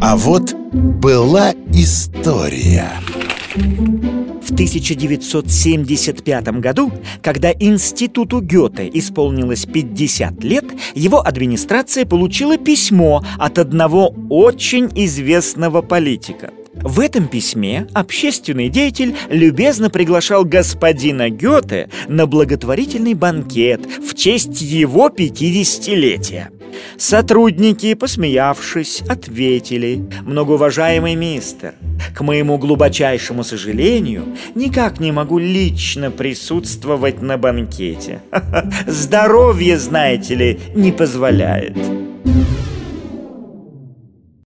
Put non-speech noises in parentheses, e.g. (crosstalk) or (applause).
А вот была история. В 1975 году, когда институту Гёте исполнилось 50 лет, его администрация получила письмо от одного очень известного политика. В этом письме общественный деятель любезно приглашал господина Гёте на благотворительный банкет в честь его 50-летия. Сотрудники, посмеявшись, ответили «Многоуважаемый мистер, к моему глубочайшему сожалению, никак не могу лично присутствовать на банкете. (laughs) Здоровье, знаете ли, не позволяет».